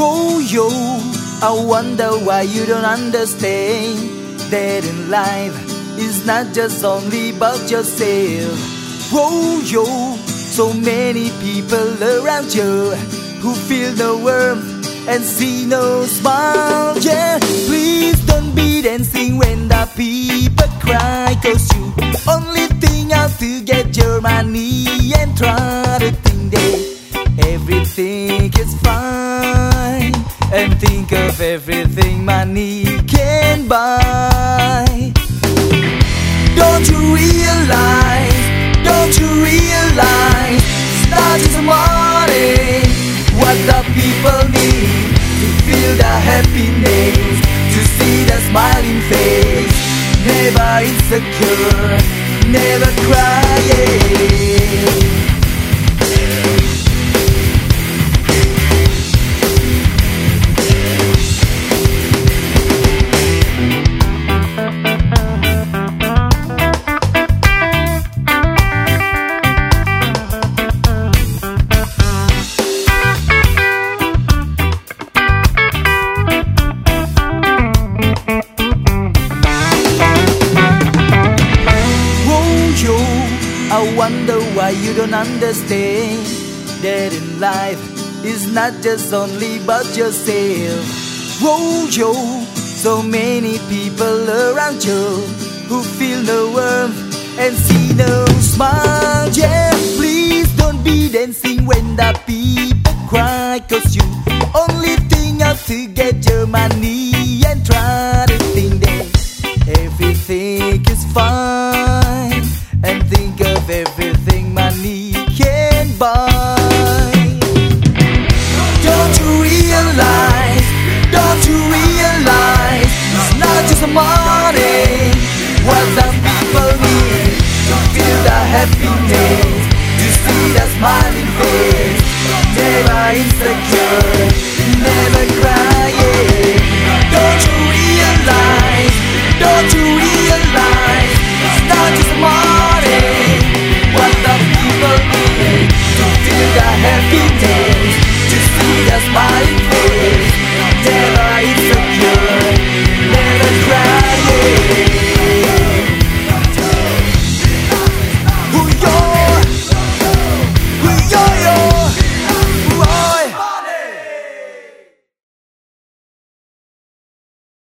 yo, I wonder why you don't understand that in life is not just only about yourself. Whoa, yo, so many people around you who feel no warmth and see no smile. Yeah, please don't be dancing when the people cry, cause you only think out to get your money and try to think that everything and think of everything money can buy. Don't you realize? Don't you realize? Start the morning. What the people need to feel the happiness, to see the smiling face. Never insecure, never crying. Wonder why you don't understand that in life is not just only about yourself. Whoa, yo, so many people around you who feel no warmth and see no smile. Yeah, please don't be dancing when the people cry, cause you only think out to get your money and try to think that everything is fine happy days You see that smiling face. Never insecure. Never crying. Don't you realize? Don't you realize? It's not just morning. What the people need To feel the happy days. To see the smiling